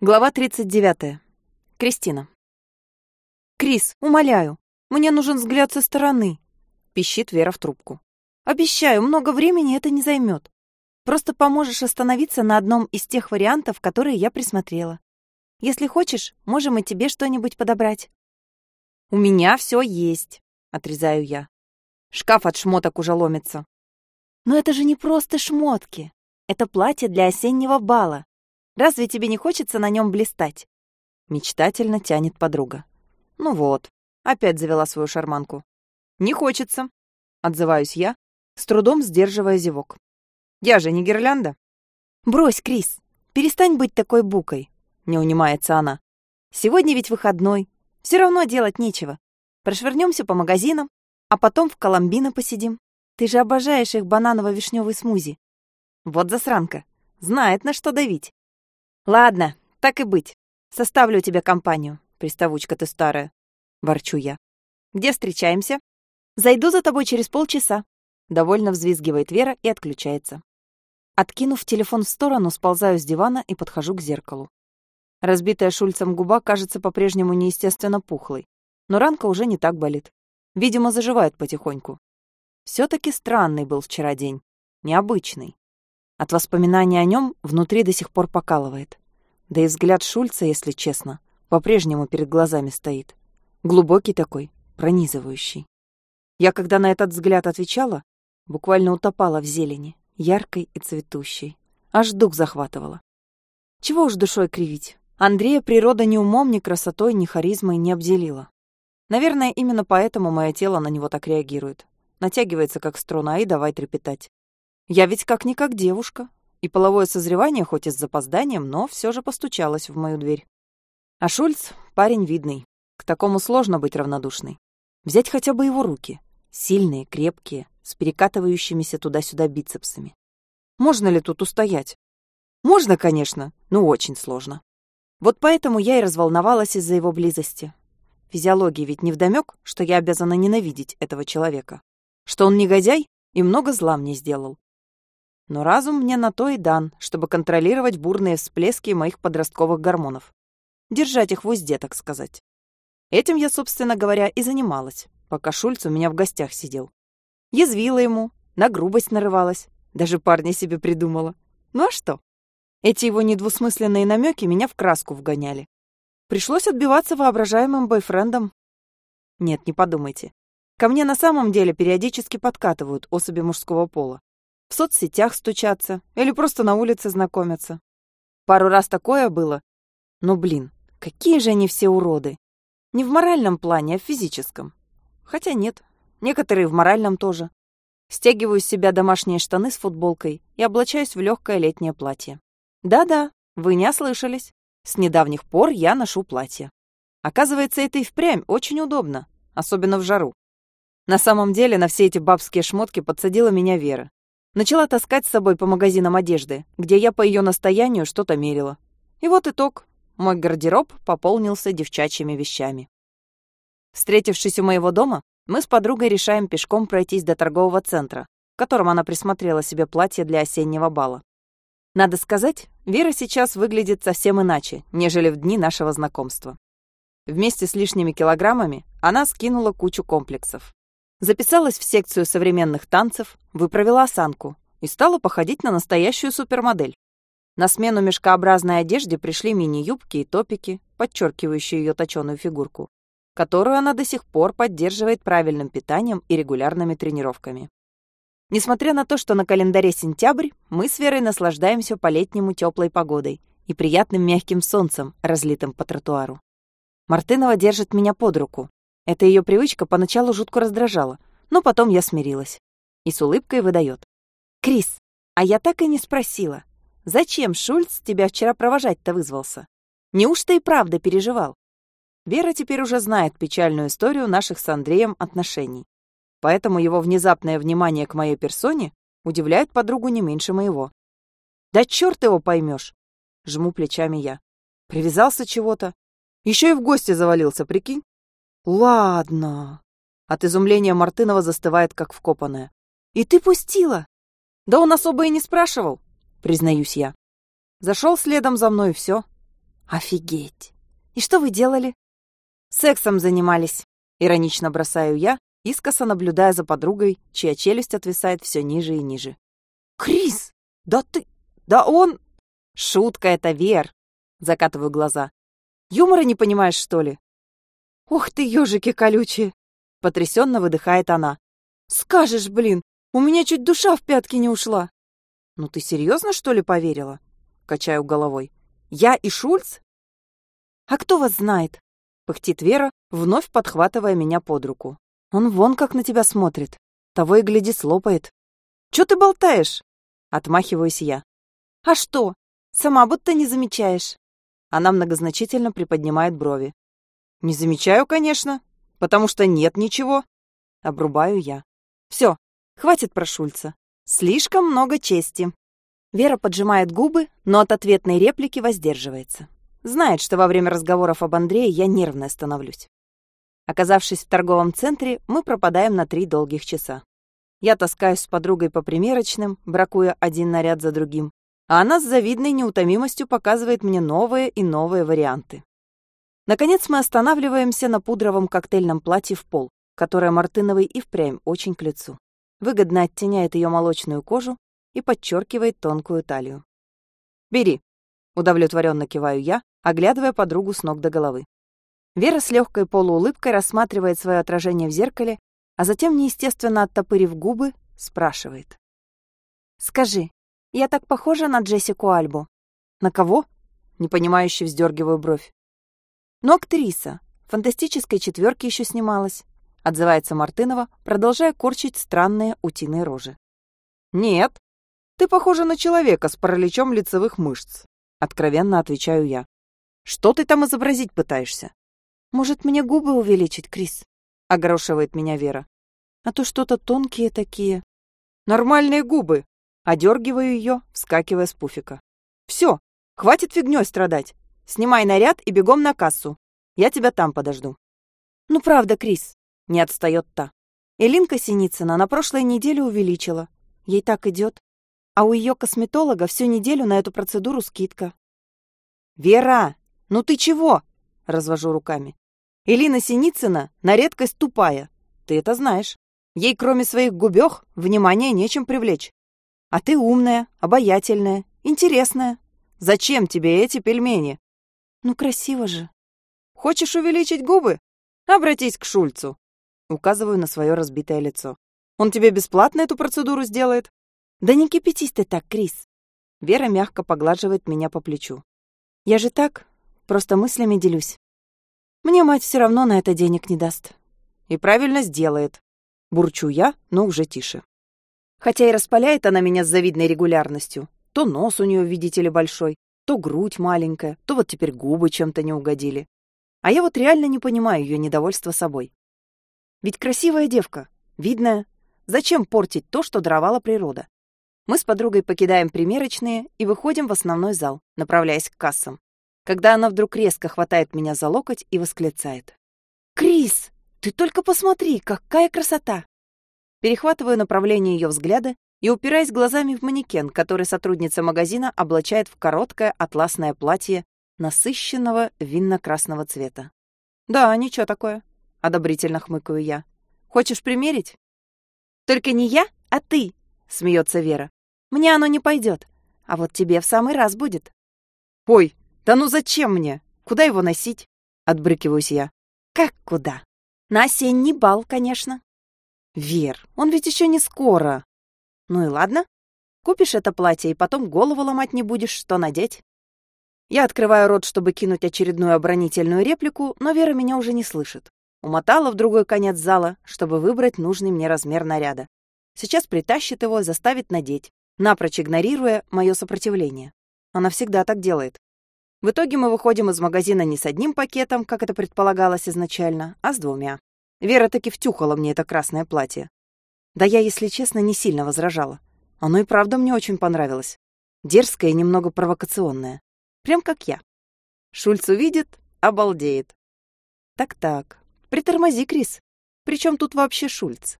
Глава 39. Кристина. «Крис, умоляю, мне нужен взгляд со стороны», — пищит Вера в трубку. «Обещаю, много времени это не займет. Просто поможешь остановиться на одном из тех вариантов, которые я присмотрела. Если хочешь, можем и тебе что-нибудь подобрать». «У меня все есть», — отрезаю я. Шкаф от шмоток уже ломится. «Но это же не просто шмотки. Это платье для осеннего бала. Разве тебе не хочется на нем блистать?» Мечтательно тянет подруга. «Ну вот, опять завела свою шарманку». «Не хочется», — отзываюсь я, с трудом сдерживая зевок. «Я же не гирлянда». «Брось, Крис, перестань быть такой букой», — не унимается она. «Сегодня ведь выходной, все равно делать нечего. Прошвырнемся по магазинам, а потом в Коломбино посидим. Ты же обожаешь их бананово-вишневый смузи». Вот засранка, знает, на что давить. «Ладно, так и быть. Составлю тебе компанию, приставучка ты старая», — ворчу я. «Где встречаемся?» «Зайду за тобой через полчаса», — довольно взвизгивает Вера и отключается. Откинув телефон в сторону, сползаю с дивана и подхожу к зеркалу. Разбитая Шульцем губа кажется по-прежнему неестественно пухлой, но ранка уже не так болит. Видимо, заживает потихоньку. все таки странный был вчера день. Необычный. От воспоминания о нем внутри до сих пор покалывает. Да и взгляд Шульца, если честно, по-прежнему перед глазами стоит. Глубокий такой, пронизывающий. Я, когда на этот взгляд отвечала, буквально утопала в зелени, яркой и цветущей. Аж дух захватывала. Чего уж душой кривить. Андрея природа ни умом, ни красотой, ни харизмой не обделила. Наверное, именно поэтому мое тело на него так реагирует. Натягивается, как струна, и давай трепетать. Я ведь как-никак девушка, и половое созревание, хоть и с запозданием, но все же постучалось в мою дверь. А Шульц — парень видный. К такому сложно быть равнодушной. Взять хотя бы его руки. Сильные, крепкие, с перекатывающимися туда-сюда бицепсами. Можно ли тут устоять? Можно, конечно, но очень сложно. Вот поэтому я и разволновалась из-за его близости. Физиологии ведь не вдомёк, что я обязана ненавидеть этого человека. Что он негодяй и много зла мне сделал. Но разум мне на то и дан, чтобы контролировать бурные всплески моих подростковых гормонов. Держать их в узде, так сказать. Этим я, собственно говоря, и занималась, пока Шульц у меня в гостях сидел. Язвила ему, на грубость нарывалась, даже парня себе придумала. Ну а что? Эти его недвусмысленные намеки меня в краску вгоняли. Пришлось отбиваться воображаемым бойфрендом. Нет, не подумайте. Ко мне на самом деле периодически подкатывают особи мужского пола в соцсетях стучаться или просто на улице знакомиться. Пару раз такое было. Но, блин, какие же они все уроды. Не в моральном плане, а в физическом. Хотя нет, некоторые в моральном тоже. Стягиваю с себя домашние штаны с футболкой и облачаюсь в легкое летнее платье. Да-да, вы не ослышались. С недавних пор я ношу платье. Оказывается, это и впрямь очень удобно, особенно в жару. На самом деле на все эти бабские шмотки подсадила меня Вера. Начала таскать с собой по магазинам одежды, где я по ее настоянию что-то мерила. И вот итог. Мой гардероб пополнился девчачьими вещами. Встретившись у моего дома, мы с подругой решаем пешком пройтись до торгового центра, в котором она присмотрела себе платье для осеннего бала. Надо сказать, Вера сейчас выглядит совсем иначе, нежели в дни нашего знакомства. Вместе с лишними килограммами она скинула кучу комплексов. Записалась в секцию современных танцев, выправила осанку и стала походить на настоящую супермодель. На смену мешкообразной одежде пришли мини-юбки и топики, подчеркивающие ее точеную фигурку, которую она до сих пор поддерживает правильным питанием и регулярными тренировками. Несмотря на то, что на календаре сентябрь, мы с Верой наслаждаемся по-летнему теплой погодой и приятным мягким солнцем, разлитым по тротуару. Мартынова держит меня под руку, эта ее привычка поначалу жутко раздражала, но потом я смирилась. И с улыбкой выдает. «Крис, а я так и не спросила, зачем Шульц тебя вчера провожать-то вызвался? Неужто и правда переживал?» Вера теперь уже знает печальную историю наших с Андреем отношений. Поэтому его внезапное внимание к моей персоне удивляет подругу не меньше моего. «Да черт его поймешь!» — жму плечами я. Привязался чего-то. Еще и в гости завалился, прикинь? «Ладно». От изумления Мартынова застывает, как вкопанная. «И ты пустила?» «Да он особо и не спрашивал», признаюсь я. Зашел следом за мной, и все. Офигеть! И что вы делали? Сексом занимались. Иронично бросаю я, искоса наблюдая за подругой, чья челюсть отвисает все ниже и ниже. «Крис! Да ты... Да он...» «Шутка это, Вер!» Закатываю глаза. «Юмора не понимаешь, что ли?» «Ух ты, ежики колючие!» Потрясенно выдыхает она. «Скажешь, блин, у меня чуть душа в пятки не ушла!» «Ну ты серьезно, что ли, поверила?» Качаю головой. «Я и Шульц?» «А кто вас знает?» Пыхтит Вера, вновь подхватывая меня под руку. «Он вон как на тебя смотрит. Того и гляди, слопает». «Чё ты болтаешь?» Отмахиваюсь я. «А что? Сама будто не замечаешь». Она многозначительно приподнимает брови. «Не замечаю, конечно, потому что нет ничего». Обрубаю я. Все, хватит про Шульца. Слишком много чести. Вера поджимает губы, но от ответной реплики воздерживается. Знает, что во время разговоров об Андрее я нервно становлюсь. Оказавшись в торговом центре, мы пропадаем на три долгих часа. Я таскаюсь с подругой по примерочным, бракуя один наряд за другим, а она с завидной неутомимостью показывает мне новые и новые варианты. Наконец мы останавливаемся на пудровом коктейльном платье в пол, которое Мартыновой и впрямь очень к лицу. Выгодно оттеняет ее молочную кожу и подчеркивает тонкую талию. «Бери», — удовлетворенно киваю я, оглядывая подругу с ног до головы. Вера с легкой полуулыбкой рассматривает свое отражение в зеркале, а затем, неестественно оттопырив губы, спрашивает. «Скажи, я так похожа на Джессику Альбу?» «На кого?» — непонимающе вздергиваю бровь. Но актриса. Фантастической четверки еще снималась. Отзывается Мартынова, продолжая корчить странные утиные рожи. Нет, ты похожа на человека с параличом лицевых мышц. Откровенно отвечаю я. Что ты там изобразить пытаешься? Может, мне губы увеличить, Крис? Огорошивает меня Вера. А то что-то тонкие такие. Нормальные губы. Одергиваю ее, вскакивая с пуфика. Все, хватит фигней страдать. Снимай наряд и бегом на кассу. Я тебя там подожду». «Ну правда, Крис», — не отстает та. Элинка Синицына на прошлой неделе увеличила. Ей так идет. А у ее косметолога всю неделю на эту процедуру скидка. «Вера, ну ты чего?» — развожу руками. «Элина Синицына на редкость тупая. Ты это знаешь. Ей, кроме своих губёх, внимания нечем привлечь. А ты умная, обаятельная, интересная. Зачем тебе эти пельмени? Ну, красиво же. Хочешь увеличить губы? Обратись к Шульцу. Указываю на свое разбитое лицо. Он тебе бесплатно эту процедуру сделает? Да не кипятись ты так, Крис. Вера мягко поглаживает меня по плечу. Я же так, просто мыслями делюсь. Мне мать все равно на это денег не даст. И правильно сделает. Бурчу я, но уже тише. Хотя и распаляет она меня с завидной регулярностью. То нос у нее, видите ли, большой, то грудь маленькая, то вот теперь губы чем-то не угодили. А я вот реально не понимаю ее недовольства собой. Ведь красивая девка, видная. Зачем портить то, что даровала природа? Мы с подругой покидаем примерочные и выходим в основной зал, направляясь к кассам. Когда она вдруг резко хватает меня за локоть и восклицает. «Крис, ты только посмотри, какая красота!» Перехватываю направление ее взгляда и упираясь глазами в манекен, который сотрудница магазина облачает в короткое атласное платье насыщенного винно-красного цвета. «Да, ничего такое», — одобрительно хмыкаю я. «Хочешь примерить?» «Только не я, а ты», — смеется Вера. «Мне оно не пойдет, а вот тебе в самый раз будет». «Ой, да ну зачем мне? Куда его носить?» — отбрыкиваюсь я. «Как куда? На осенний бал, конечно». «Вер, он ведь еще не скоро», ну и ладно. Купишь это платье, и потом голову ломать не будешь, что надеть. Я открываю рот, чтобы кинуть очередную оборонительную реплику, но Вера меня уже не слышит. Умотала в другой конец зала, чтобы выбрать нужный мне размер наряда. Сейчас притащит его, заставит надеть, напрочь игнорируя мое сопротивление. Она всегда так делает. В итоге мы выходим из магазина не с одним пакетом, как это предполагалось изначально, а с двумя. Вера таки втюхала мне это красное платье. Да я, если честно, не сильно возражала. Оно и правда мне очень понравилось. Дерзкое и немного провокационное. Прям как я. Шульц увидит, обалдеет. Так-так, притормози, Крис. Причем тут вообще Шульц?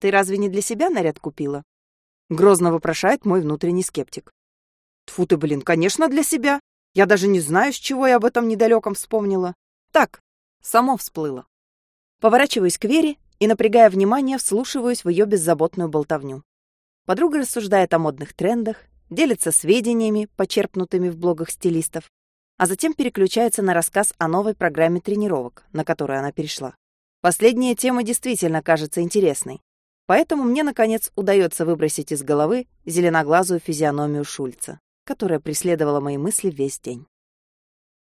Ты разве не для себя наряд купила? Грозно вопрошает мой внутренний скептик. Тфу ты, блин, конечно, для себя. Я даже не знаю, с чего я об этом недалеком вспомнила. Так, само всплыло. Поворачиваюсь к Вере и, напрягая внимание, вслушиваюсь в ее беззаботную болтовню. Подруга рассуждает о модных трендах, делится сведениями, почерпнутыми в блогах стилистов, а затем переключается на рассказ о новой программе тренировок, на которую она перешла. Последняя тема действительно кажется интересной, поэтому мне, наконец, удается выбросить из головы зеленоглазую физиономию Шульца, которая преследовала мои мысли весь день.